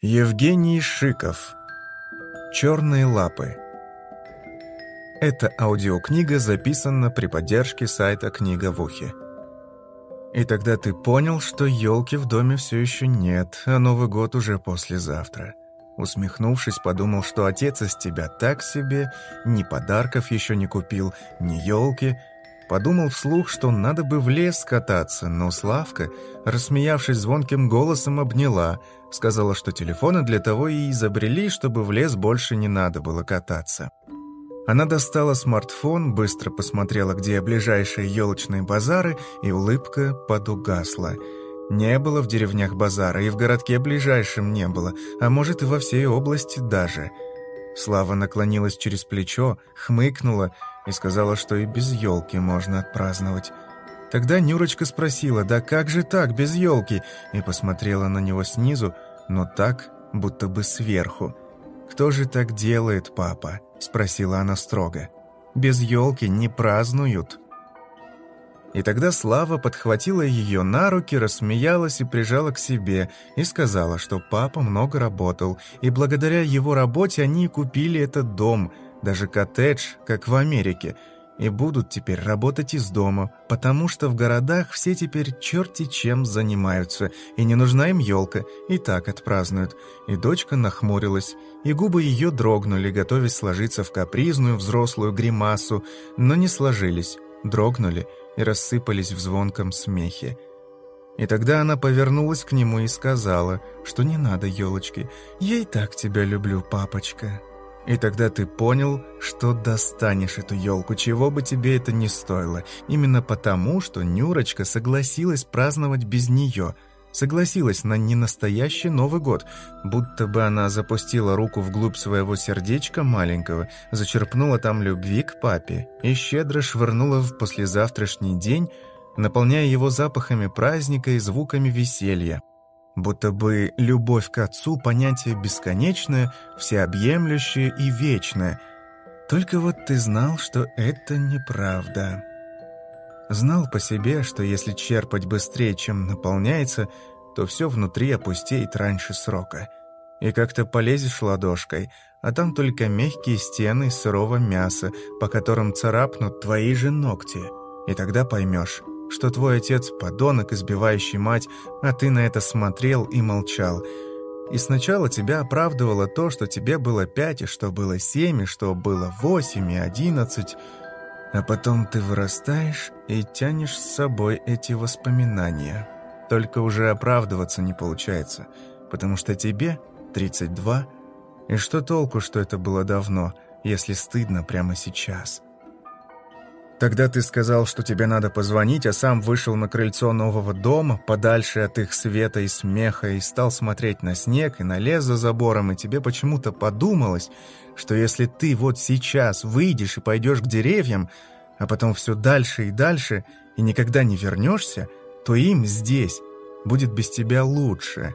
Евгений Шиков. Черные лапы. Эта аудиокнига записана при поддержке сайта «Книга в ухе». И тогда ты понял, что елки в доме все еще нет, а Новый год уже послезавтра. Усмехнувшись, подумал, что отец из тебя так себе, ни подарков еще не купил, ни елки, Подумал вслух, что надо бы в лес кататься, но Славка, рассмеявшись звонким голосом, обняла, сказала, что телефоны для того и изобрели, чтобы в лес больше не надо было кататься. Она достала смартфон, быстро посмотрела, где ближайшие елочные базары, и улыбка подугасла. Не было в деревнях базара, и в городке ближайшем не было, а может и во всей области даже. Слава наклонилась через плечо, хмыкнула и сказала, что и без елки можно отпраздновать. Тогда Нюрочка спросила, да как же так, без елки? И посмотрела на него снизу, но так, будто бы сверху. «Кто же так делает, папа?» – спросила она строго. «Без елки не празднуют». И тогда Слава подхватила ее на руки, рассмеялась и прижала к себе, и сказала, что папа много работал, и благодаря его работе они купили этот дом – даже коттедж, как в Америке, и будут теперь работать из дома, потому что в городах все теперь черти чем занимаются, и не нужна им елка, и так отпразднуют. И дочка нахмурилась, и губы ее дрогнули, готовясь сложиться в капризную взрослую гримасу, но не сложились, дрогнули и рассыпались в звонком смехе. И тогда она повернулась к нему и сказала, что не надо елочки, «Я и так тебя люблю, папочка». И тогда ты понял, что достанешь эту елку, чего бы тебе это ни стоило. Именно потому, что Нюрочка согласилась праздновать без нее. Согласилась на ненастоящий Новый год, будто бы она запустила руку вглубь своего сердечка маленького, зачерпнула там любви к папе и щедро швырнула в послезавтрашний день, наполняя его запахами праздника и звуками веселья. Будто бы любовь к отцу – понятие бесконечное, всеобъемлющее и вечное. Только вот ты знал, что это неправда. Знал по себе, что если черпать быстрее, чем наполняется, то все внутри опустеет раньше срока. И как-то полезешь ладошкой, а там только мягкие стены сырого мяса, по которым царапнут твои же ногти. И тогда поймешь – что твой отец – подонок, избивающий мать, а ты на это смотрел и молчал. И сначала тебя оправдывало то, что тебе было пять, и что было семь, и что было восемь, и одиннадцать. А потом ты вырастаешь и тянешь с собой эти воспоминания. Только уже оправдываться не получается, потому что тебе 32, и что толку, что это было давно, если стыдно прямо сейчас?» Тогда ты сказал, что тебе надо позвонить, а сам вышел на крыльцо нового дома, подальше от их света и смеха, и стал смотреть на снег и на лес за забором, и тебе почему-то подумалось, что если ты вот сейчас выйдешь и пойдешь к деревьям, а потом все дальше и дальше, и никогда не вернешься, то им здесь будет без тебя лучше.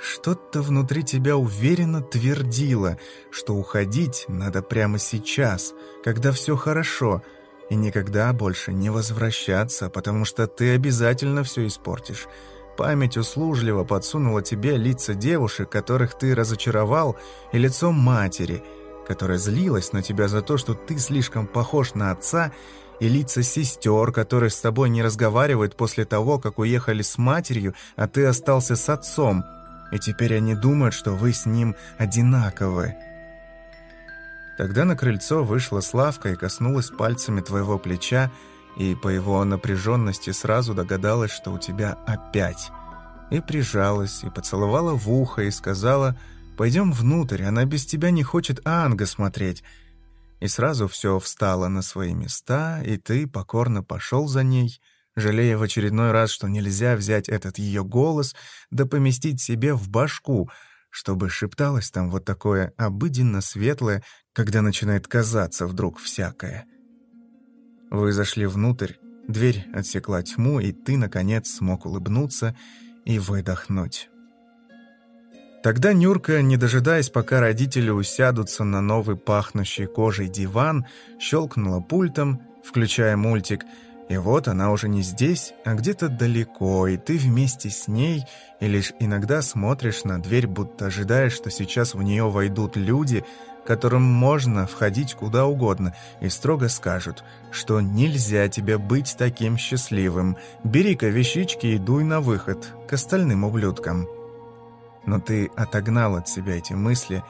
Что-то внутри тебя уверенно твердило, что уходить надо прямо сейчас, когда все хорошо — и никогда больше не возвращаться, потому что ты обязательно все испортишь. Память услужливо подсунула тебе лица девушек, которых ты разочаровал, и лицо матери, которая злилась на тебя за то, что ты слишком похож на отца, и лица сестер, которые с тобой не разговаривают после того, как уехали с матерью, а ты остался с отцом, и теперь они думают, что вы с ним одинаковы. Тогда на крыльцо вышла Славка и коснулась пальцами твоего плеча, и по его напряженности сразу догадалась, что у тебя опять. И прижалась, и поцеловала в ухо, и сказала, «Пойдем внутрь, она без тебя не хочет Анга смотреть». И сразу все встало на свои места, и ты покорно пошел за ней, жалея в очередной раз, что нельзя взять этот ее голос да поместить себе в башку — чтобы шепталось там вот такое обыденно светлое, когда начинает казаться вдруг всякое. Вы зашли внутрь, дверь отсекла тьму, и ты, наконец, смог улыбнуться и выдохнуть. Тогда Нюрка, не дожидаясь, пока родители усядутся на новый пахнущий кожей диван, щелкнула пультом, включая мультик, И вот она уже не здесь, а где-то далеко, и ты вместе с ней, и лишь иногда смотришь на дверь, будто ожидаешь, что сейчас в нее войдут люди, которым можно входить куда угодно, и строго скажут, что нельзя тебе быть таким счастливым, бери-ка вещички и дуй на выход, к остальным ублюдкам. Но ты отогнал от себя эти мысли,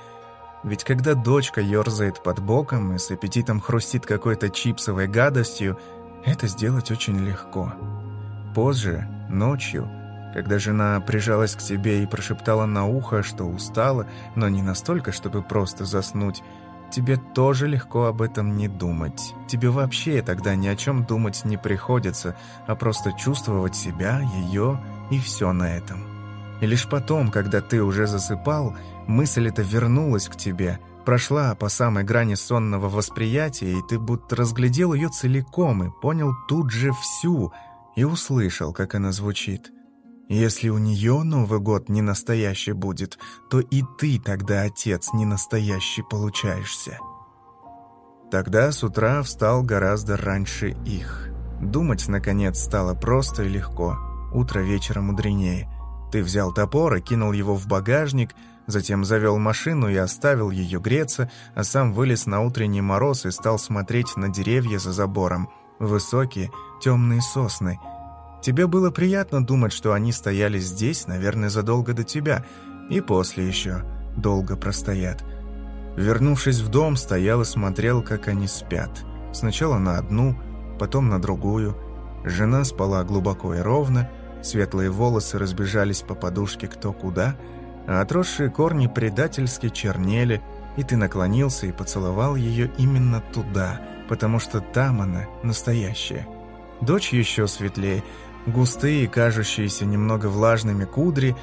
ведь когда дочка ерзает под боком и с аппетитом хрустит какой-то чипсовой гадостью – это сделать очень легко. Позже, ночью, когда жена прижалась к тебе и прошептала на ухо, что устала, но не настолько, чтобы просто заснуть, тебе тоже легко об этом не думать. Тебе вообще тогда ни о чем думать не приходится, а просто чувствовать себя, ее и все на этом. И лишь потом, когда ты уже засыпал, мысль эта вернулась к тебе – прошла по самой грани сонного восприятия, и ты будто разглядел ее целиком и понял тут же всю, и услышал, как она звучит. Если у нее Новый год не настоящий будет, то и ты тогда, отец, не настоящий получаешься. Тогда с утра встал гораздо раньше их. Думать, наконец, стало просто и легко. Утро вечера мудренее. Ты взял топор и кинул его в багажник – Затем завел машину и оставил ее греться, а сам вылез на утренний мороз и стал смотреть на деревья за забором. Высокие, темные сосны. Тебе было приятно думать, что они стояли здесь, наверное, задолго до тебя, и после еще долго простоят. Вернувшись в дом, стоял и смотрел, как они спят. Сначала на одну, потом на другую. Жена спала глубоко и ровно, светлые волосы разбежались по подушке кто куда – а отросшие корни предательски чернели, и ты наклонился и поцеловал ее именно туда, потому что там она настоящая. Дочь еще светлее, густые, кажущиеся немного влажными кудри,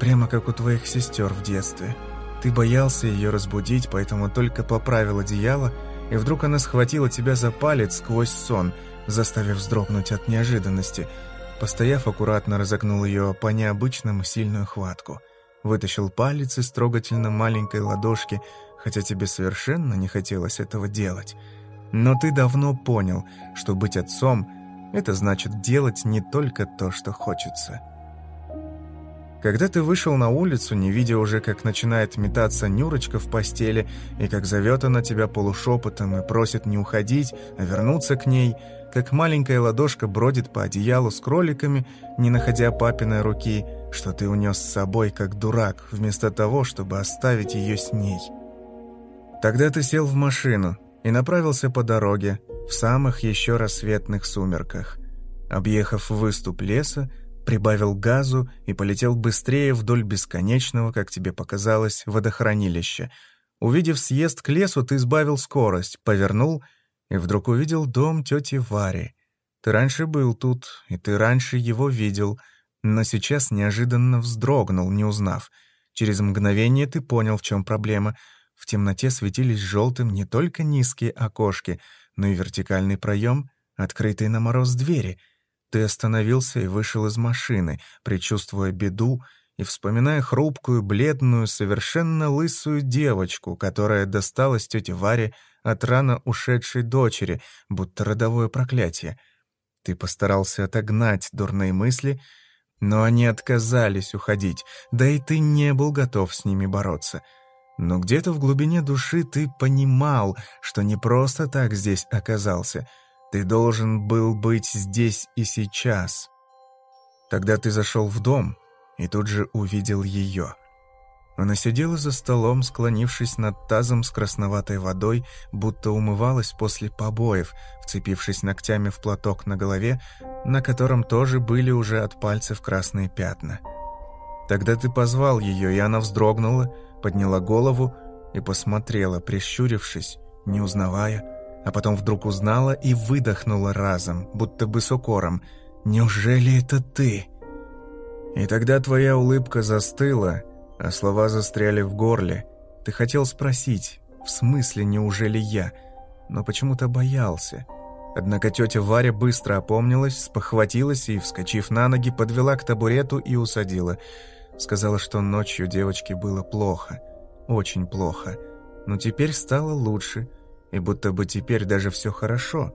прямо как у твоих сестер в детстве. Ты боялся ее разбудить, поэтому только поправил одеяло, и вдруг она схватила тебя за палец сквозь сон, заставив вздрогнуть от неожиданности. Постояв аккуратно, разогнул ее по необычному сильную хватку – вытащил палец из трогательно маленькой ладошки, хотя тебе совершенно не хотелось этого делать. Но ты давно понял, что быть отцом – это значит делать не только то, что хочется. Когда ты вышел на улицу, не видя уже, как начинает метаться Нюрочка в постели, и как зовет она тебя полушепотом и просит не уходить, а вернуться к ней, как маленькая ладошка бродит по одеялу с кроликами, не находя папиной руки – что ты унес с собой как дурак, вместо того, чтобы оставить ее с ней. Тогда ты сел в машину и направился по дороге в самых еще рассветных сумерках. Объехав выступ леса, прибавил газу и полетел быстрее вдоль бесконечного, как тебе показалось, водохранилища. Увидев съезд к лесу, ты сбавил скорость, повернул и вдруг увидел дом тети Вари. Ты раньше был тут, и ты раньше его видел — но сейчас неожиданно вздрогнул, не узнав. Через мгновение ты понял, в чем проблема. В темноте светились желтым не только низкие окошки, но и вертикальный проем, открытый на мороз двери. Ты остановился и вышел из машины, предчувствуя беду и вспоминая хрупкую, бледную, совершенно лысую девочку, которая досталась тете Варе от рано ушедшей дочери, будто родовое проклятие. Ты постарался отогнать дурные мысли — но они отказались уходить, да и ты не был готов с ними бороться. Но где-то в глубине души ты понимал, что не просто так здесь оказался. Ты должен был быть здесь и сейчас. Тогда ты зашел в дом и тут же увидел ее — она сидела за столом, склонившись над тазом с красноватой водой, будто умывалась после побоев, вцепившись ногтями в платок на голове, на котором тоже были уже от пальцев красные пятна. Тогда ты позвал ее, и она вздрогнула, подняла голову и посмотрела, прищурившись, не узнавая, а потом вдруг узнала и выдохнула разом, будто бы с укором. «Неужели это ты?» И тогда твоя улыбка застыла, а слова застряли в горле. Ты хотел спросить, в смысле неужели я, но почему-то боялся. Однако тетя Варя быстро опомнилась, спохватилась и, вскочив на ноги, подвела к табурету и усадила. Сказала, что ночью девочке было плохо, очень плохо, но теперь стало лучше, и будто бы теперь даже все хорошо.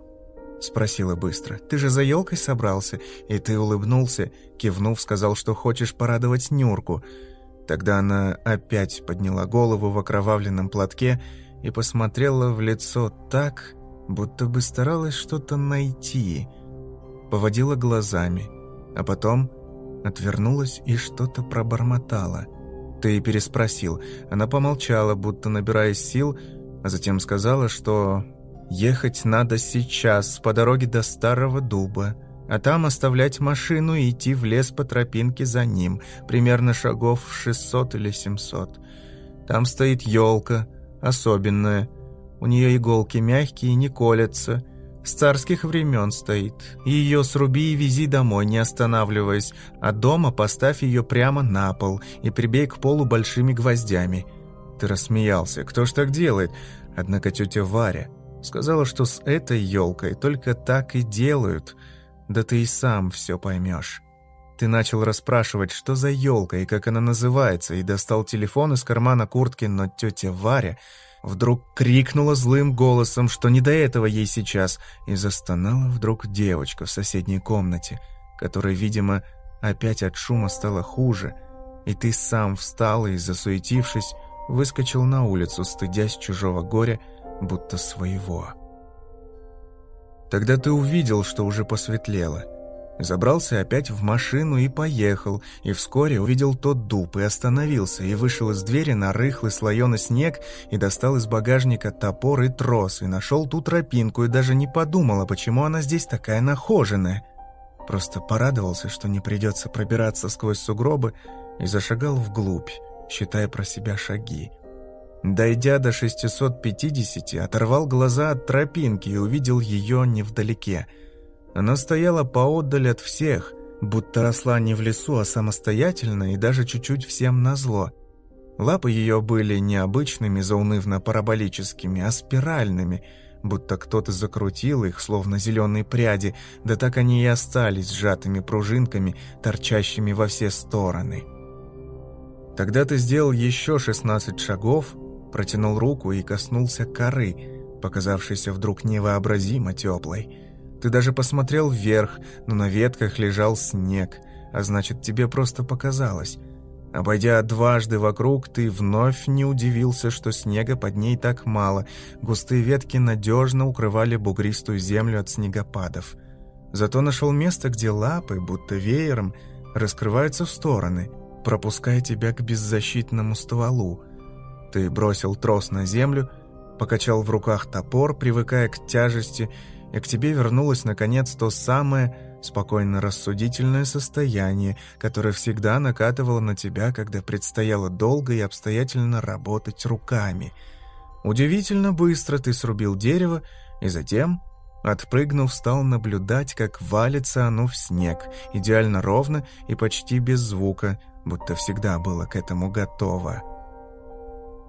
— спросила быстро. «Ты же за елкой собрался?» И ты улыбнулся, кивнув, сказал, что хочешь порадовать Нюрку. Тогда она опять подняла голову в окровавленном платке и посмотрела в лицо так, будто бы старалась что-то найти. Поводила глазами, а потом отвернулась и что-то пробормотала. Ты переспросил. Она помолчала, будто набираясь сил, а затем сказала, что ехать надо сейчас по дороге до Старого Дуба, а там оставлять машину и идти в лес по тропинке за ним, примерно шагов 600 или 700. Там стоит елка, особенная. У нее иголки мягкие и не колятся. С царских времен стоит. Ее сруби и вези домой, не останавливаясь, а дома поставь ее прямо на пол и прибей к полу большими гвоздями. Ты рассмеялся. Кто ж так делает? Однако тетя Варя сказала, что с этой елкой только так и делают. Да ты и сам все поймешь. Ты начал расспрашивать, что за елка и как она называется, и достал телефон из кармана куртки, но тетя Варя вдруг крикнула злым голосом, что не до этого ей сейчас, и застонала вдруг девочка в соседней комнате, которая, видимо, опять от шума стало хуже, и ты сам встал и, засуетившись, выскочил на улицу, стыдясь чужого горя, будто своего. Тогда ты увидел, что уже посветлело. Забрался опять в машину и поехал, и вскоре увидел тот дуб, и остановился, и вышел из двери на рыхлый слоеный снег, и достал из багажника топор и трос, и нашел ту тропинку, и даже не подумал, а почему она здесь такая нахоженная. Просто порадовался, что не придется пробираться сквозь сугробы, и зашагал вглубь, считая про себя шаги. Дойдя до 650, оторвал глаза от тропинки и увидел ее невдалеке. Она стояла поотдаль от всех, будто росла не в лесу, а самостоятельно и даже чуть-чуть всем назло. Лапы ее были не обычными заунывно-параболическими, а спиральными, будто кто-то закрутил их, словно зеленые пряди, да так они и остались сжатыми пружинками, торчащими во все стороны. Тогда ты сделал еще 16 шагов, протянул руку и коснулся коры, показавшейся вдруг невообразимо теплой. Ты даже посмотрел вверх, но на ветках лежал снег, а значит, тебе просто показалось. Обойдя дважды вокруг, ты вновь не удивился, что снега под ней так мало. Густые ветки надежно укрывали бугристую землю от снегопадов. Зато нашел место, где лапы, будто веером, раскрываются в стороны, пропуская тебя к беззащитному стволу. Ты бросил трос на землю, покачал в руках топор, привыкая к тяжести, и к тебе вернулось, наконец, то самое спокойно-рассудительное состояние, которое всегда накатывало на тебя, когда предстояло долго и обстоятельно работать руками. Удивительно быстро ты срубил дерево, и затем, отпрыгнув, стал наблюдать, как валится оно в снег, идеально ровно и почти без звука, будто всегда было к этому готово.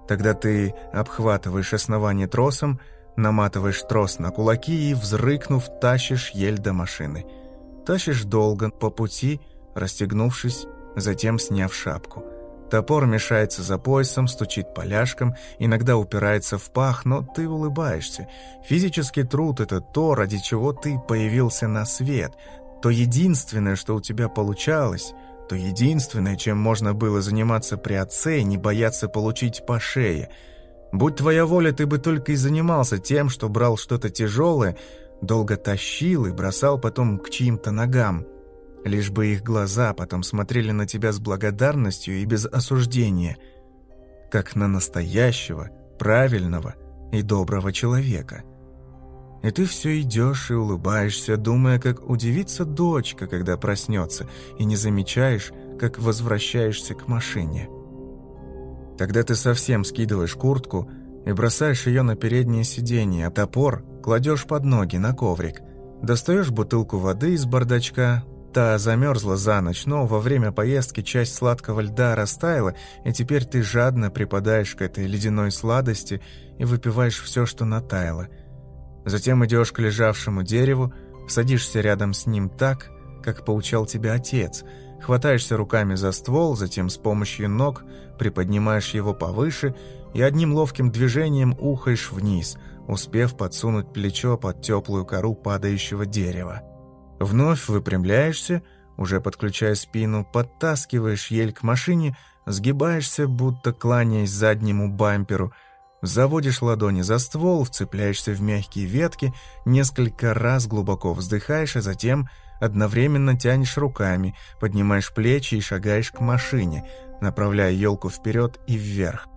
Тогда ты обхватываешь основание тросом, наматываешь трос на кулаки и, взрыкнув, тащишь ель до машины. Тащишь долго, по пути, расстегнувшись, затем сняв шапку. Топор мешается за поясом, стучит поляшком, иногда упирается в пах, но ты улыбаешься. Физический труд – это то, ради чего ты появился на свет, то единственное, что у тебя получалось – то единственное, чем можно было заниматься при отце, не бояться получить по шее. Будь твоя воля, ты бы только и занимался тем, что брал что-то тяжелое, долго тащил и бросал потом к чьим-то ногам. Лишь бы их глаза потом смотрели на тебя с благодарностью и без осуждения, как на настоящего, правильного и доброго человека». И ты все идешь и улыбаешься, думая, как удивится дочка, когда проснется, и не замечаешь, как возвращаешься к машине. Тогда ты совсем скидываешь куртку и бросаешь ее на переднее сиденье, а топор кладешь под ноги на коврик. Достаешь бутылку воды из бардачка, та замерзла за ночь, но во время поездки часть сладкого льда растаяла, и теперь ты жадно припадаешь к этой ледяной сладости и выпиваешь все, что натаяло – Затем идешь к лежавшему дереву, садишься рядом с ним так, как поучал тебя отец, хватаешься руками за ствол, затем с помощью ног приподнимаешь его повыше и одним ловким движением ухаешь вниз, успев подсунуть плечо под теплую кору падающего дерева. Вновь выпрямляешься, уже подключая спину, подтаскиваешь ель к машине, сгибаешься, будто кланяясь заднему бамперу, заводишь ладони за ствол, вцепляешься в мягкие ветки, несколько раз глубоко вздыхаешь, а затем одновременно тянешь руками, поднимаешь плечи и шагаешь к машине, направляя елку вперед и вверх.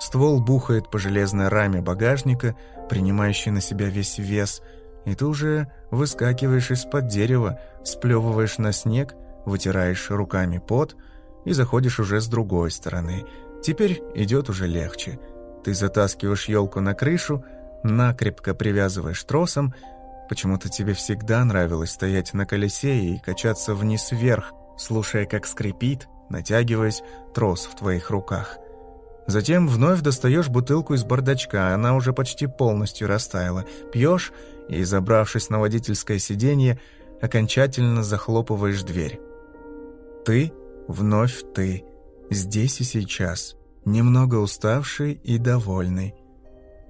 Ствол бухает по железной раме багажника, принимающей на себя весь вес, и ты уже выскакиваешь из-под дерева, сплевываешь на снег, вытираешь руками пот и заходишь уже с другой стороны. Теперь идет уже легче. Ты затаскиваешь елку на крышу, накрепко привязываешь тросом. Почему-то тебе всегда нравилось стоять на колесе и качаться вниз-вверх, слушая, как скрипит, натягиваясь, трос в твоих руках. Затем вновь достаешь бутылку из бардачка, она уже почти полностью растаяла. Пьешь и, забравшись на водительское сиденье, окончательно захлопываешь дверь. Ты, вновь ты, здесь и сейчас, немного уставший и довольный.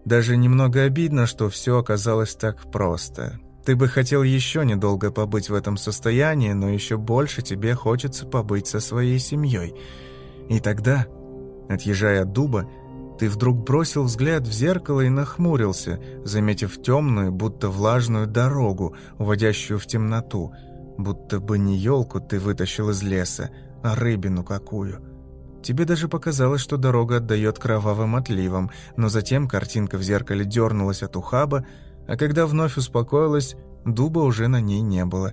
Даже немного обидно, что все оказалось так просто. Ты бы хотел еще недолго побыть в этом состоянии, но еще больше тебе хочется побыть со своей семьей. И тогда, отъезжая от дуба, ты вдруг бросил взгляд в зеркало и нахмурился, заметив темную, будто влажную дорогу, уводящую в темноту. Будто бы не елку ты вытащил из леса, а рыбину какую. Тебе даже показалось, что дорога отдает кровавым отливом, но затем картинка в зеркале дернулась от ухаба, а когда вновь успокоилась, дуба уже на ней не было.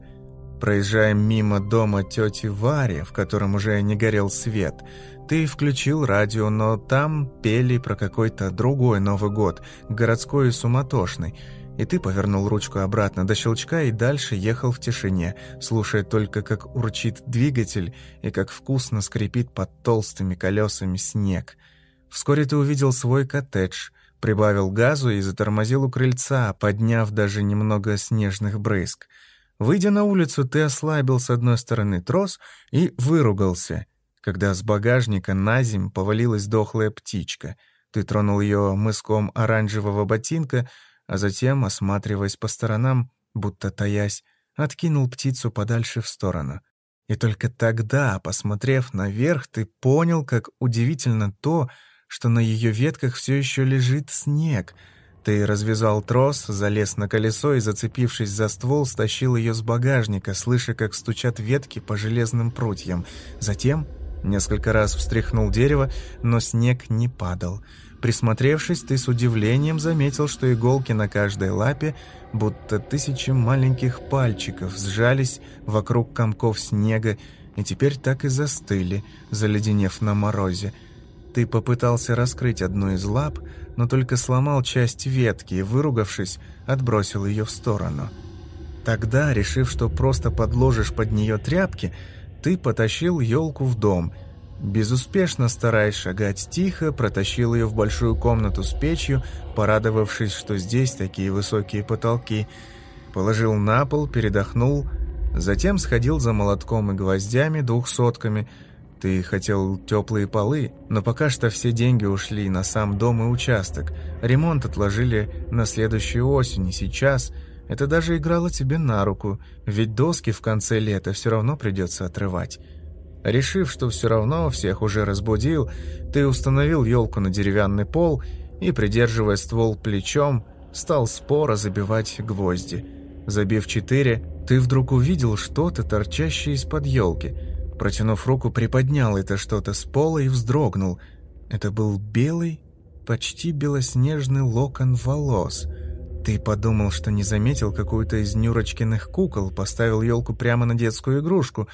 Проезжая мимо дома тети Вари, в котором уже не горел свет – ты включил радио, но там пели про какой-то другой Новый год, городской и суматошный. И ты повернул ручку обратно до щелчка и дальше ехал в тишине, слушая только, как урчит двигатель и как вкусно скрипит под толстыми колесами снег. Вскоре ты увидел свой коттедж, прибавил газу и затормозил у крыльца, подняв даже немного снежных брызг. Выйдя на улицу, ты ослабил с одной стороны трос и выругался когда с багажника на земь повалилась дохлая птичка. Ты тронул ее мыском оранжевого ботинка, а затем, осматриваясь по сторонам, будто таясь, откинул птицу подальше в сторону. И только тогда, посмотрев наверх, ты понял, как удивительно то, что на ее ветках все еще лежит снег. Ты развязал трос, залез на колесо и, зацепившись за ствол, стащил ее с багажника, слыша, как стучат ветки по железным прутьям. Затем Несколько раз встряхнул дерево, но снег не падал. Присмотревшись, ты с удивлением заметил, что иголки на каждой лапе, будто тысячи маленьких пальчиков, сжались вокруг комков снега и теперь так и застыли, заледенев на морозе. Ты попытался раскрыть одну из лап, но только сломал часть ветки и, выругавшись, отбросил ее в сторону. Тогда, решив, что просто подложишь под нее тряпки, ты потащил елку в дом. Безуспешно стараясь шагать тихо, протащил ее в большую комнату с печью, порадовавшись, что здесь такие высокие потолки. Положил на пол, передохнул, затем сходил за молотком и гвоздями двухсотками. Ты хотел теплые полы, но пока что все деньги ушли на сам дом и участок. Ремонт отложили на следующую осень, и сейчас – это даже играло тебе на руку, ведь доски в конце лета все равно придется отрывать. Решив, что все равно всех уже разбудил, ты установил елку на деревянный пол и, придерживая ствол плечом, стал споро забивать гвозди. Забив четыре, ты вдруг увидел что-то, торчащее из-под елки. Протянув руку, приподнял это что-то с пола и вздрогнул. Это был белый, почти белоснежный локон волос — «Ты подумал, что не заметил какую-то из Нюрочкиных кукол, поставил елку прямо на детскую игрушку?»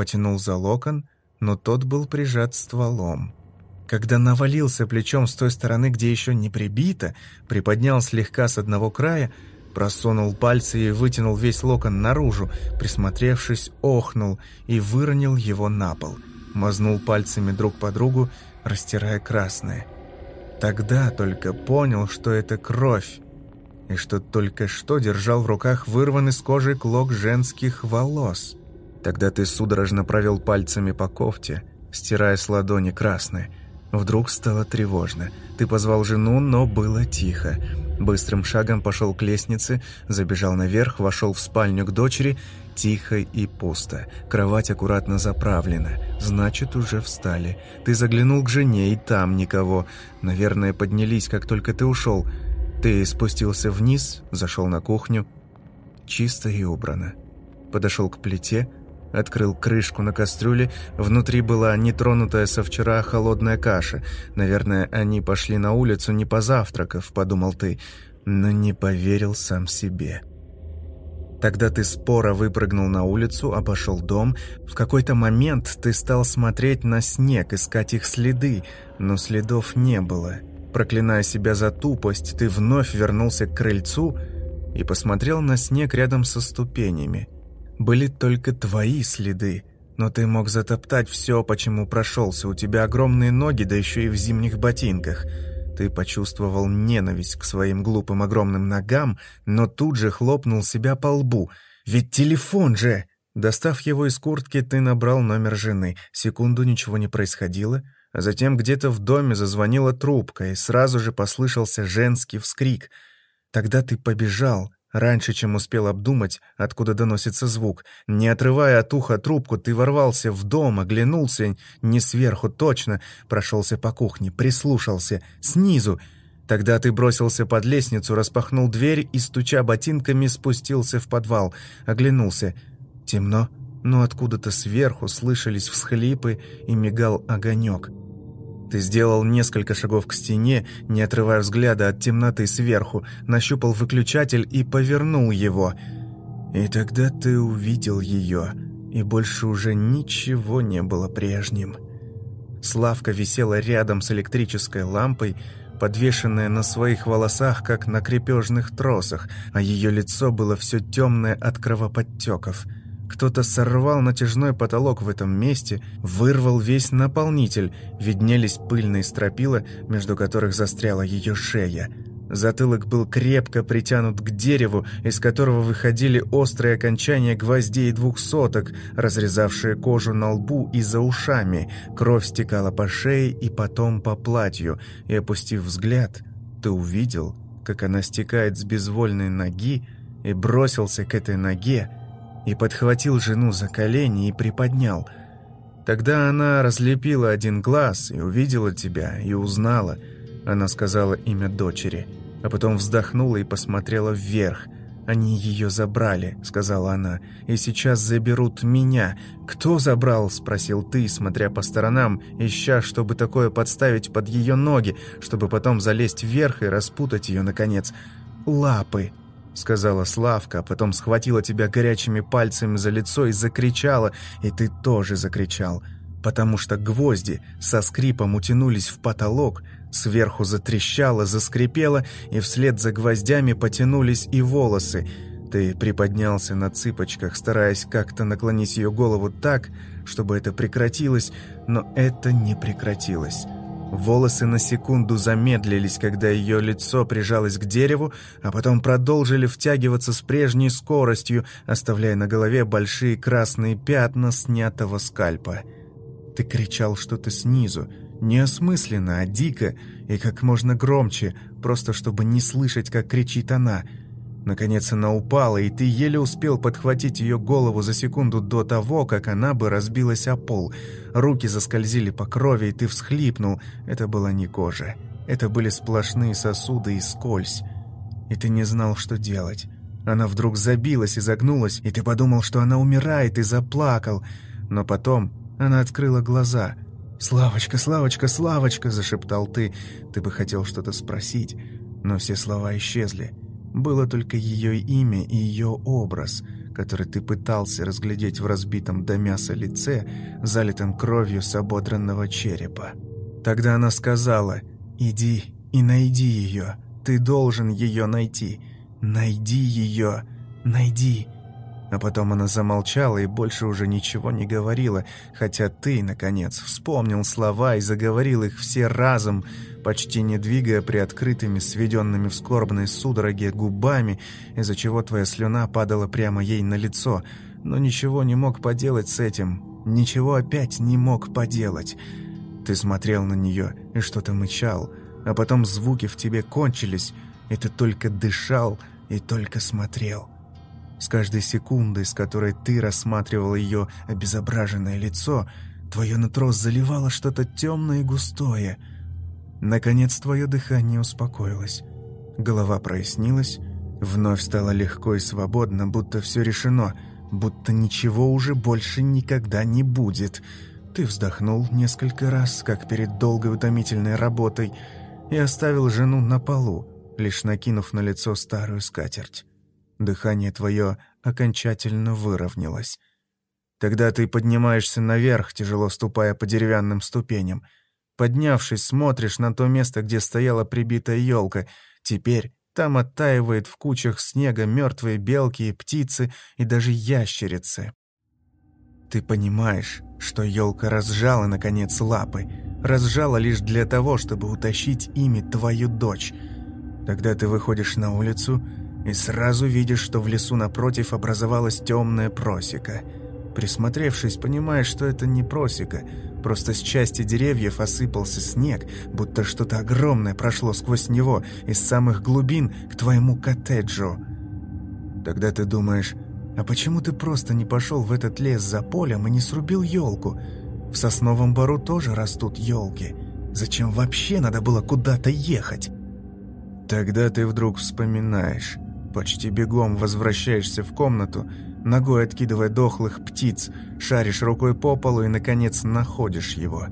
Потянул за локон, но тот был прижат стволом. Когда навалился плечом с той стороны, где еще не прибито, приподнял слегка с одного края, просунул пальцы и вытянул весь локон наружу, присмотревшись, охнул и выронил его на пол. Мазнул пальцами друг по другу, растирая красное. Тогда только понял, что это кровь, и что только что держал в руках вырванный с кожи клок женских волос. Тогда ты судорожно провел пальцами по кофте, стирая с ладони красное. Вдруг стало тревожно. Ты позвал жену, но было тихо. Быстрым шагом пошел к лестнице, забежал наверх, вошел в спальню к дочери. Тихо и пусто. Кровать аккуратно заправлена. Значит, уже встали. Ты заглянул к жене, и там никого. Наверное, поднялись, как только ты ушел. Ты спустился вниз, зашел на кухню. Чисто и убрано. Подошел к плите, Открыл крышку на кастрюле. Внутри была нетронутая со вчера холодная каша. Наверное, они пошли на улицу не позавтракав, подумал ты, но не поверил сам себе. Тогда ты споро выпрыгнул на улицу, обошел дом. В какой-то момент ты стал смотреть на снег, искать их следы, но следов не было. Проклиная себя за тупость, ты вновь вернулся к крыльцу и посмотрел на снег рядом со ступенями были только твои следы, но ты мог затоптать все, почему прошелся. У тебя огромные ноги, да еще и в зимних ботинках. Ты почувствовал ненависть к своим глупым огромным ногам, но тут же хлопнул себя по лбу. Ведь телефон же! Достав его из куртки, ты набрал номер жены. Секунду ничего не происходило, а затем где-то в доме зазвонила трубка, и сразу же послышался женский вскрик. Тогда ты побежал, Раньше, чем успел обдумать, откуда доносится звук, не отрывая от уха трубку, ты ворвался в дом, оглянулся, не сверху точно, прошелся по кухне, прислушался, снизу. Тогда ты бросился под лестницу, распахнул дверь и, стуча ботинками, спустился в подвал, оглянулся. Темно, но откуда-то сверху слышались всхлипы и мигал огонек. Ты сделал несколько шагов к стене, не отрывая взгляда от темноты сверху, нащупал выключатель и повернул его. И тогда ты увидел ее, и больше уже ничего не было прежним. Славка висела рядом с электрической лампой, подвешенная на своих волосах, как на крепежных тросах, а ее лицо было все темное от кровоподтеков – кто-то сорвал натяжной потолок в этом месте, вырвал весь наполнитель, виднелись пыльные стропила, между которых застряла ее шея. Затылок был крепко притянут к дереву, из которого выходили острые окончания гвоздей двухсоток, разрезавшие кожу на лбу и за ушами. Кровь стекала по шее и потом по платью, и, опустив взгляд, ты увидел, как она стекает с безвольной ноги, и бросился к этой ноге, и подхватил жену за колени и приподнял. Тогда она разлепила один глаз и увидела тебя, и узнала. Она сказала имя дочери, а потом вздохнула и посмотрела вверх. «Они ее забрали», — сказала она, — «и сейчас заберут меня». «Кто забрал?» — спросил ты, смотря по сторонам, ища, чтобы такое подставить под ее ноги, чтобы потом залезть вверх и распутать ее, наконец. «Лапы», — сказала Славка, а потом схватила тебя горячими пальцами за лицо и закричала, и ты тоже закричал, потому что гвозди со скрипом утянулись в потолок, сверху затрещало, заскрипело, и вслед за гвоздями потянулись и волосы. Ты приподнялся на цыпочках, стараясь как-то наклонить ее голову так, чтобы это прекратилось, но это не прекратилось. Волосы на секунду замедлились, когда ее лицо прижалось к дереву, а потом продолжили втягиваться с прежней скоростью, оставляя на голове большие красные пятна снятого скальпа. Ты кричал что-то снизу, неосмысленно, а дико и как можно громче, просто чтобы не слышать, как кричит она — Наконец она упала, и ты еле успел подхватить ее голову за секунду до того, как она бы разбилась о пол. Руки заскользили по крови, и ты всхлипнул. Это была не кожа. Это были сплошные сосуды и скользь. И ты не знал, что делать. Она вдруг забилась и загнулась, и ты подумал, что она умирает, и заплакал. Но потом она открыла глаза. «Славочка, Славочка, Славочка!» – зашептал ты. Ты бы хотел что-то спросить, но все слова исчезли. Было только ее имя и ее образ, который ты пытался разглядеть в разбитом до мяса лице, залитом кровью с ободранного черепа. Тогда она сказала «Иди и найди ее, ты должен ее найти, найди ее, найди». А потом она замолчала и больше уже ничего не говорила, хотя ты, наконец, вспомнил слова и заговорил их все разом, почти не двигая приоткрытыми, сведенными в скорбной судороге губами, из-за чего твоя слюна падала прямо ей на лицо, но ничего не мог поделать с этим. Ничего опять не мог поделать. Ты смотрел на нее и что-то мычал, а потом звуки в тебе кончились, и ты только дышал и только смотрел. С каждой секундой, с которой ты рассматривал ее обезображенное лицо, твое нутро заливало что-то темное и густое. Наконец твое дыхание успокоилось. Голова прояснилась, вновь стало легко и свободно, будто все решено, будто ничего уже больше никогда не будет. Ты вздохнул несколько раз, как перед долгой утомительной работой, и оставил жену на полу, лишь накинув на лицо старую скатерть. Дыхание твое окончательно выровнялось. Тогда ты поднимаешься наверх, тяжело ступая по деревянным ступеням. Поднявшись, смотришь на то место, где стояла прибитая елка. Теперь там оттаивает в кучах снега мертвые белки и птицы, и даже ящерицы. Ты понимаешь, что елка разжала, наконец, лапы. Разжала лишь для того, чтобы утащить ими твою дочь — Тогда ты выходишь на улицу и сразу видишь, что в лесу напротив образовалась темная просека. Присмотревшись, понимаешь, что это не просека, просто с части деревьев осыпался снег, будто что-то огромное прошло сквозь него из самых глубин к твоему коттеджу. Тогда ты думаешь, а почему ты просто не пошел в этот лес за полем и не срубил елку? В сосновом бару тоже растут елки. Зачем вообще надо было куда-то ехать? Тогда ты вдруг вспоминаешь. Почти бегом возвращаешься в комнату, ногой откидывая дохлых птиц, шаришь рукой по полу и, наконец, находишь его.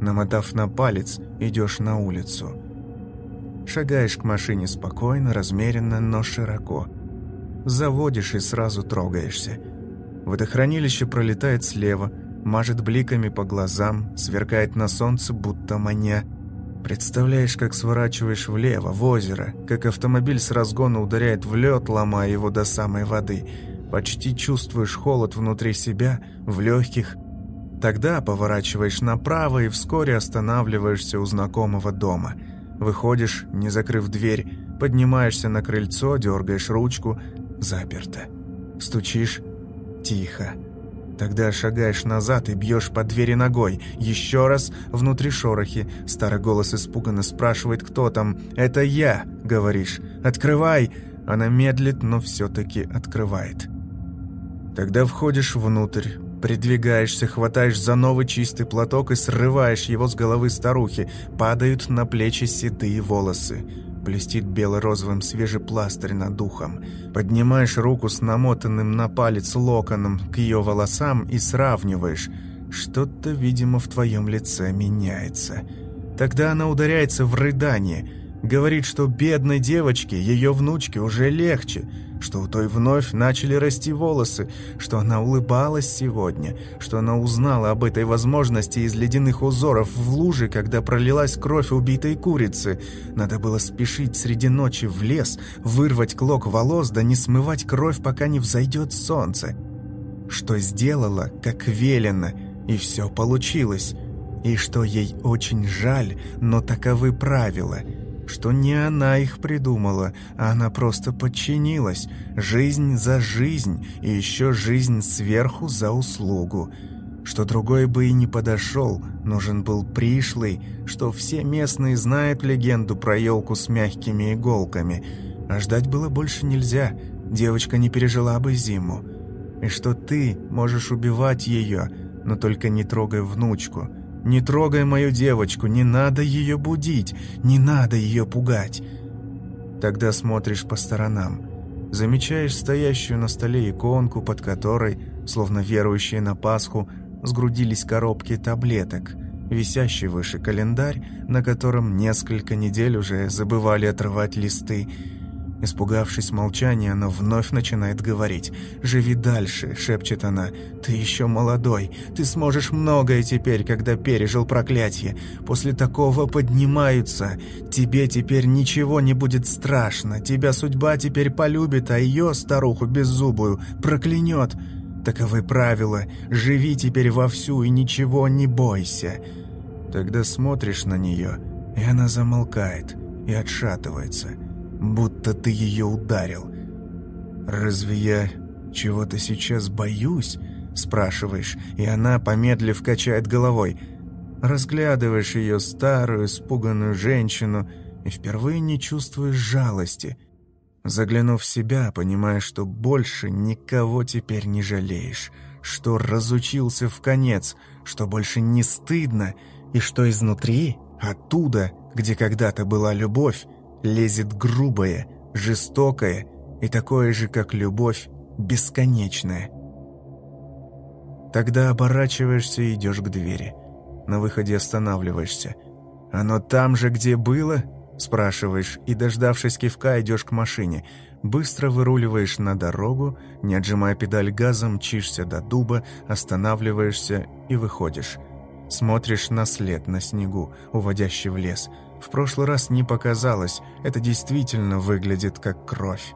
Намотав на палец, идешь на улицу. Шагаешь к машине спокойно, размеренно, но широко. Заводишь и сразу трогаешься. Водохранилище пролетает слева, мажет бликами по глазам, сверкает на солнце, будто маня – Представляешь, как сворачиваешь влево, в озеро, как автомобиль с разгона ударяет в лед, ломая его до самой воды. Почти чувствуешь холод внутри себя, в легких. Тогда поворачиваешь направо и вскоре останавливаешься у знакомого дома. Выходишь, не закрыв дверь, поднимаешься на крыльцо, дергаешь ручку, заперто. Стучишь, тихо. Тогда шагаешь назад и бьешь по двери ногой. Еще раз внутри шорохи. Старый голос испуганно спрашивает, кто там. «Это я», — говоришь. «Открывай!» Она медлит, но все-таки открывает. Тогда входишь внутрь, придвигаешься, хватаешь за новый чистый платок и срываешь его с головы старухи. Падают на плечи седые волосы. Блестит бело-розовым свежий пластырь над духом. Поднимаешь руку с намотанным на палец локоном к ее волосам и сравниваешь. Что-то, видимо, в твоем лице меняется. Тогда она ударяется в рыдание. Говорит, что бедной девочке, ее внучке, уже легче – что у той вновь начали расти волосы, что она улыбалась сегодня, что она узнала об этой возможности из ледяных узоров в луже, когда пролилась кровь убитой курицы. Надо было спешить среди ночи в лес, вырвать клок волос, да не смывать кровь, пока не взойдет солнце. Что сделала, как велено, и все получилось. И что ей очень жаль, но таковы правила — что не она их придумала, а она просто подчинилась. Жизнь за жизнь и еще жизнь сверху за услугу. Что другой бы и не подошел, нужен был пришлый, что все местные знают легенду про елку с мягкими иголками. А ждать было больше нельзя, девочка не пережила бы зиму. И что ты можешь убивать ее, но только не трогай внучку – «Не трогай мою девочку, не надо ее будить, не надо ее пугать». Тогда смотришь по сторонам. Замечаешь стоящую на столе иконку, под которой, словно верующие на Пасху, сгрудились коробки таблеток, висящий выше календарь, на котором несколько недель уже забывали отрывать листы, Испугавшись молчания, она вновь начинает говорить. «Живи дальше», — шепчет она. «Ты еще молодой. Ты сможешь многое теперь, когда пережил проклятие. После такого поднимаются. Тебе теперь ничего не будет страшно. Тебя судьба теперь полюбит, а ее, старуху беззубую, проклянет. Таковы правила. Живи теперь вовсю и ничего не бойся». Тогда смотришь на нее, и она замолкает и отшатывается будто ты ее ударил. Разве я «Чего-то сейчас боюсь?» – спрашиваешь, и она, помедлив, качает головой. Разглядываешь ее старую, испуганную женщину и впервые не чувствуешь жалости. Заглянув в себя, понимаешь, что больше никого теперь не жалеешь, что разучился в конец, что больше не стыдно, и что изнутри, оттуда, где когда-то была любовь, лезет грубое, жестокое и такое же, как любовь, бесконечное. Тогда оборачиваешься и идешь к двери. На выходе останавливаешься. «Оно там же, где было?» Спрашиваешь, и, дождавшись кивка, идешь к машине. Быстро выруливаешь на дорогу, не отжимая педаль газом, мчишься до дуба, останавливаешься и выходишь. Смотришь на след на снегу, уводящий в лес. В прошлый раз не показалось, это действительно выглядит как кровь.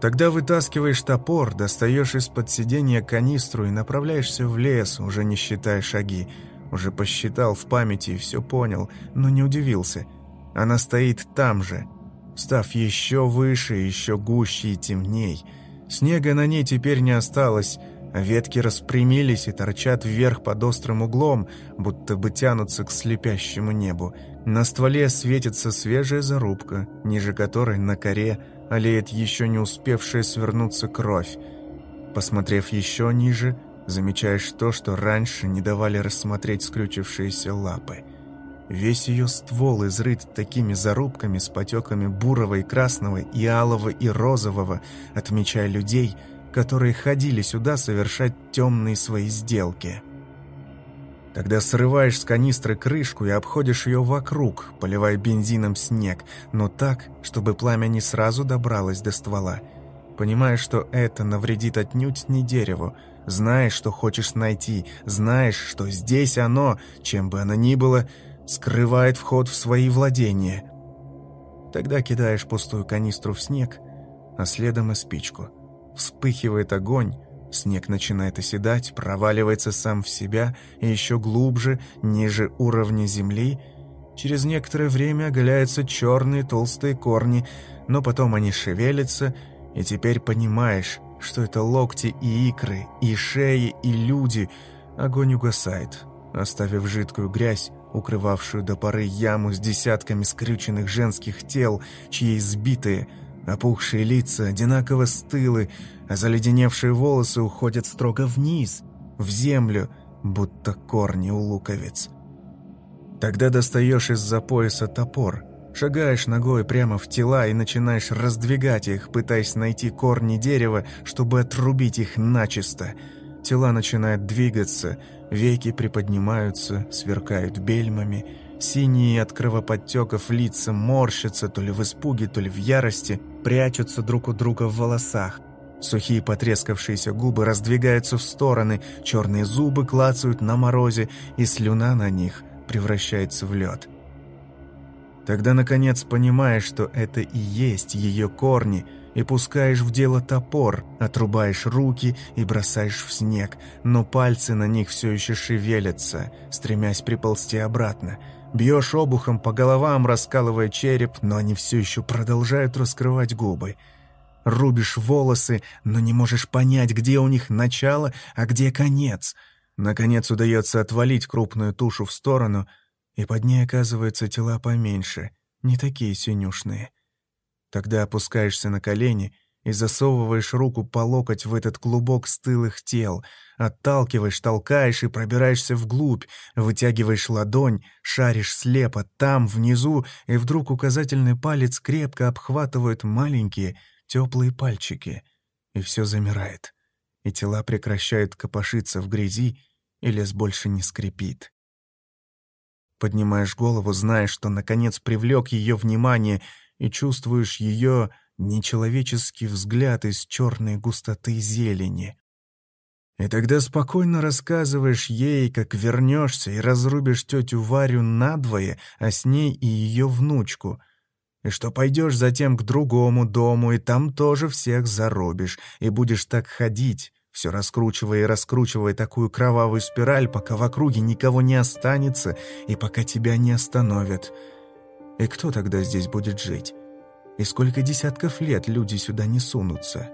Тогда вытаскиваешь топор, достаешь из-под сиденья канистру и направляешься в лес, уже не считая шаги. Уже посчитал в памяти и все понял, но не удивился. Она стоит там же, став еще выше, еще гуще и темней. Снега на ней теперь не осталось, ветки распрямились и торчат вверх под острым углом, будто бы тянутся к слепящему небу. На стволе светится свежая зарубка, ниже которой на коре олеет еще не успевшая свернуться кровь. Посмотрев еще ниже, замечаешь то, что раньше не давали рассмотреть скрючившиеся лапы. Весь ее ствол изрыт такими зарубками с потеками бурого и красного, и алого и розового, отмечая людей, которые ходили сюда совершать темные свои сделки. Тогда срываешь с канистры крышку и обходишь ее вокруг, поливая бензином снег, но так, чтобы пламя не сразу добралось до ствола. Понимаешь, что это навредит отнюдь не дереву, знаешь, что хочешь найти, знаешь, что здесь оно, чем бы оно ни было, скрывает вход в свои владения. Тогда кидаешь пустую канистру в снег, а следом и спичку. Вспыхивает огонь, Снег начинает оседать, проваливается сам в себя и еще глубже, ниже уровня земли. Через некоторое время оголяются черные толстые корни, но потом они шевелятся, и теперь понимаешь, что это локти и икры, и шеи, и люди. Огонь угасает, оставив жидкую грязь, укрывавшую до поры яму с десятками скрюченных женских тел, чьи избитые – Опухшие лица одинаково стылы, а заледеневшие волосы уходят строго вниз, в землю, будто корни у луковиц. Тогда достаешь из-за пояса топор, шагаешь ногой прямо в тела и начинаешь раздвигать их, пытаясь найти корни дерева, чтобы отрубить их начисто. Тела начинают двигаться, веки приподнимаются, сверкают бельмами – Синие от кровоподтеков лица морщатся то ли в испуге, то ли в ярости, прячутся друг у друга в волосах. Сухие потрескавшиеся губы раздвигаются в стороны, черные зубы клацают на морозе, и слюна на них превращается в лед. Тогда, наконец, понимаешь, что это и есть ее корни, и пускаешь в дело топор, отрубаешь руки и бросаешь в снег, но пальцы на них все еще шевелятся, стремясь приползти обратно – Бьешь обухом по головам, раскалывая череп, но они все еще продолжают раскрывать губы. Рубишь волосы, но не можешь понять, где у них начало, а где конец. Наконец удается отвалить крупную тушу в сторону, и под ней оказываются тела поменьше, не такие синюшные. Тогда опускаешься на колени и засовываешь руку по локоть в этот клубок стылых тел, отталкиваешь, толкаешь и пробираешься вглубь, вытягиваешь ладонь, шаришь слепо там, внизу, и вдруг указательный палец крепко обхватывают маленькие теплые пальчики, и все замирает, и тела прекращают копошиться в грязи, и лес больше не скрипит. Поднимаешь голову, знаешь, что наконец привлек ее внимание, и чувствуешь ее нечеловеческий взгляд из черной густоты зелени. И тогда спокойно рассказываешь ей, как вернешься и разрубишь тетю Варю надвое, а с ней и ее внучку, и что пойдешь затем к другому дому, и там тоже всех зарубишь, и будешь так ходить, все раскручивая и раскручивая такую кровавую спираль, пока в округе никого не останется и пока тебя не остановят. И кто тогда здесь будет жить? И сколько десятков лет люди сюда не сунутся?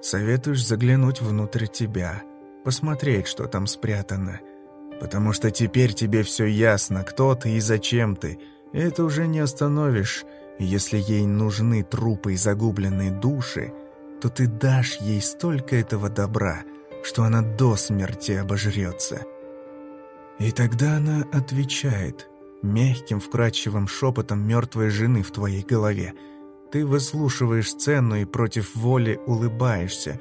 советуешь заглянуть внутрь тебя, посмотреть, что там спрятано. Потому что теперь тебе все ясно, кто ты и зачем ты. И это уже не остановишь. Если ей нужны трупы и загубленные души, то ты дашь ей столько этого добра, что она до смерти обожрется. И тогда она отвечает мягким, вкрадчивым шепотом мертвой жены в твоей голове. Ты выслушиваешь сцену и против воли улыбаешься,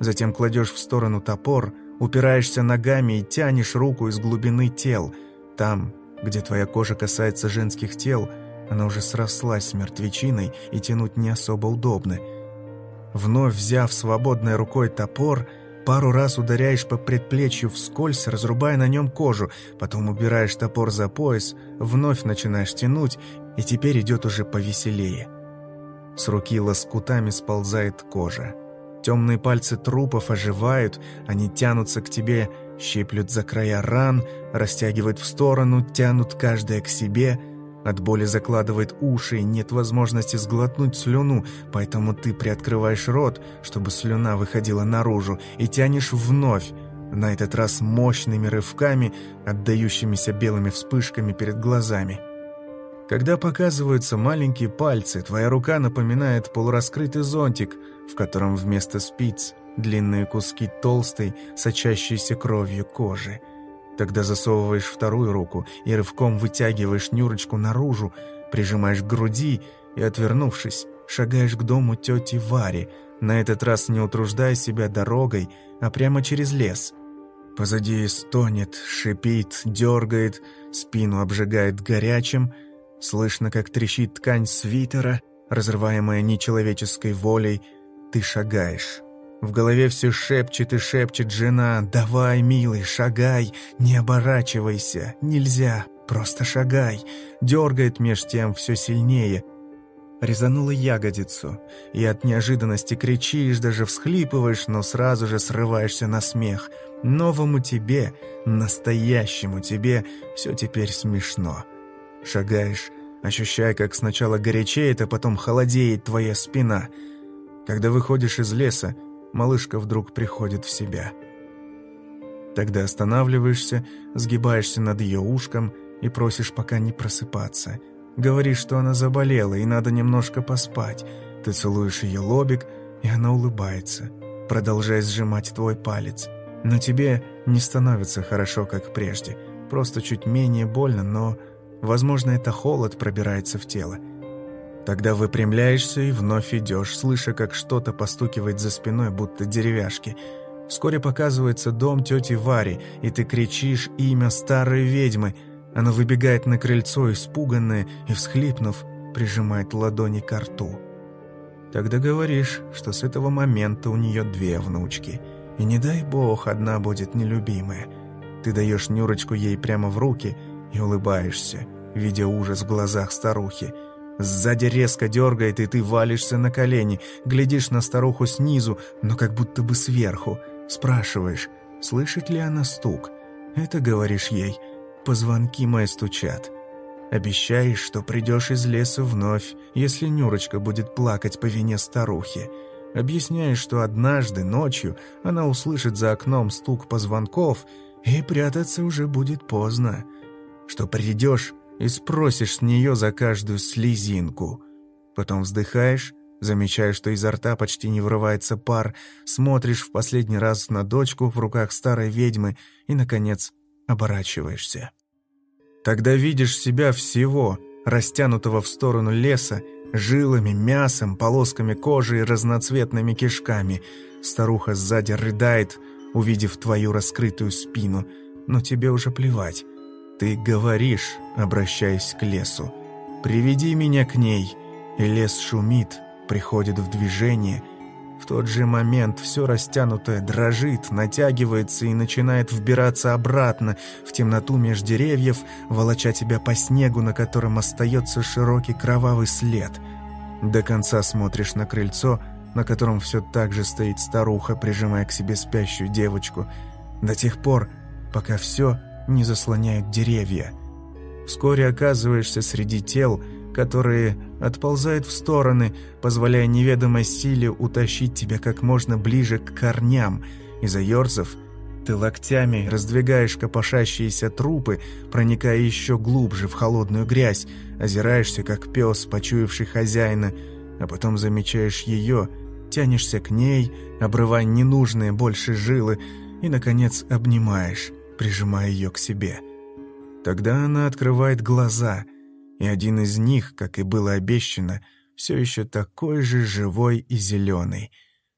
затем кладешь в сторону топор, упираешься ногами и тянешь руку из глубины тел. Там, где твоя кожа касается женских тел, она уже срослась с мертвечиной и тянуть не особо удобно – Вновь взяв свободной рукой топор, пару раз ударяешь по предплечью вскользь, разрубая на нем кожу, потом убираешь топор за пояс, вновь начинаешь тянуть, и теперь идет уже повеселее. С руки лоскутами сползает кожа. Темные пальцы трупов оживают, они тянутся к тебе, щиплют за края ран, растягивают в сторону, тянут каждое к себе – от боли закладывает уши нет возможности сглотнуть слюну, поэтому ты приоткрываешь рот, чтобы слюна выходила наружу, и тянешь вновь, на этот раз мощными рывками, отдающимися белыми вспышками перед глазами. Когда показываются маленькие пальцы, твоя рука напоминает полураскрытый зонтик, в котором вместо спиц длинные куски толстой, сочащейся кровью кожи – Тогда засовываешь вторую руку и рывком вытягиваешь Нюрочку наружу, прижимаешь к груди и, отвернувшись, шагаешь к дому тети Вари, на этот раз не утруждая себя дорогой, а прямо через лес. Позади стонет, шипит, дергает, спину обжигает горячим, слышно, как трещит ткань свитера, разрываемая нечеловеческой волей, ты шагаешь. В голове все шепчет и шепчет жена «Давай, милый, шагай, не оборачивайся, нельзя, просто шагай». Дергает меж тем все сильнее. Резанула ягодицу, и от неожиданности кричишь, даже всхлипываешь, но сразу же срываешься на смех. Новому тебе, настоящему тебе, все теперь смешно. Шагаешь, ощущая, как сначала горячеет, а потом холодеет твоя спина. Когда выходишь из леса, малышка вдруг приходит в себя. Тогда останавливаешься, сгибаешься над ее ушком и просишь пока не просыпаться. Говоришь, что она заболела и надо немножко поспать. Ты целуешь ее лобик, и она улыбается, продолжая сжимать твой палец. Но тебе не становится хорошо, как прежде. Просто чуть менее больно, но, возможно, это холод пробирается в тело. Тогда выпрямляешься и вновь идешь, слыша, как что-то постукивает за спиной, будто деревяшки. Вскоре показывается дом тети Вари, и ты кричишь имя старой ведьмы. Она выбегает на крыльцо, испуганная, и, всхлипнув, прижимает ладони к рту. Тогда говоришь, что с этого момента у нее две внучки. И не дай бог, одна будет нелюбимая. Ты даешь Нюрочку ей прямо в руки и улыбаешься, видя ужас в глазах старухи – Сзади резко дергает, и ты валишься на колени, глядишь на старуху снизу, но как будто бы сверху. Спрашиваешь, слышит ли она стук. Это говоришь ей, позвонки мои стучат. Обещаешь, что придешь из леса вновь, если Нюрочка будет плакать по вине старухи. Объясняешь, что однажды ночью она услышит за окном стук позвонков, и прятаться уже будет поздно. Что придешь и спросишь с нее за каждую слезинку. Потом вздыхаешь, замечаешь, что изо рта почти не вырывается пар, смотришь в последний раз на дочку в руках старой ведьмы и, наконец, оборачиваешься. Тогда видишь себя всего, растянутого в сторону леса, жилами, мясом, полосками кожи и разноцветными кишками. Старуха сзади рыдает, увидев твою раскрытую спину, но тебе уже плевать. Ты говоришь, обращаясь к лесу, «Приведи меня к ней», и лес шумит, приходит в движение. В тот же момент все растянутое дрожит, натягивается и начинает вбираться обратно в темноту меж деревьев, волоча тебя по снегу, на котором остается широкий кровавый след. До конца смотришь на крыльцо, на котором все так же стоит старуха, прижимая к себе спящую девочку, до тех пор, пока все не заслоняют деревья. Вскоре оказываешься среди тел, которые отползают в стороны, позволяя неведомой силе утащить тебя как можно ближе к корням, и заерзав, ты локтями раздвигаешь копошащиеся трупы, проникая еще глубже в холодную грязь, озираешься, как пес, почуявший хозяина, а потом замечаешь ее, тянешься к ней, обрывая ненужные больше жилы, и, наконец, обнимаешь, прижимая ее к себе. Тогда она открывает глаза — и один из них, как и было обещано, все еще такой же живой и зеленый.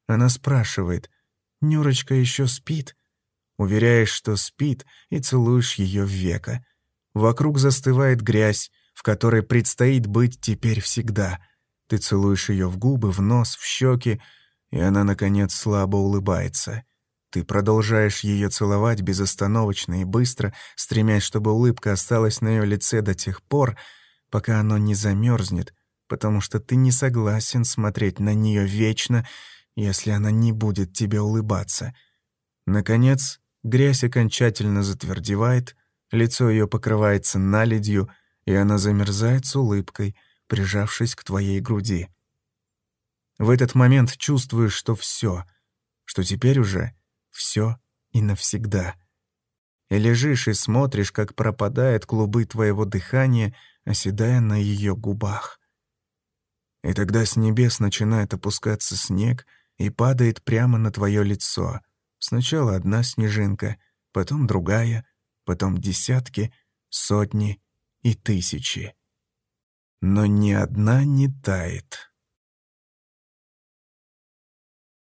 Она спрашивает, «Нюрочка еще спит?» Уверяешь, что спит, и целуешь ее в века. Вокруг застывает грязь, в которой предстоит быть теперь всегда. Ты целуешь ее в губы, в нос, в щеки, и она, наконец, слабо улыбается. Ты продолжаешь ее целовать безостановочно и быстро, стремясь, чтобы улыбка осталась на ее лице до тех пор, пока оно не замерзнет, потому что ты не согласен смотреть на нее вечно, если она не будет тебе улыбаться. Наконец, грязь окончательно затвердевает, лицо ее покрывается наледью, и она замерзает с улыбкой, прижавшись к твоей груди. В этот момент чувствуешь, что все, что теперь уже все и навсегда. И лежишь и смотришь, как пропадают клубы твоего дыхания, оседая на ее губах. И тогда с небес начинает опускаться снег и падает прямо на твое лицо. Сначала одна снежинка, потом другая, потом десятки, сотни и тысячи. Но ни одна не тает.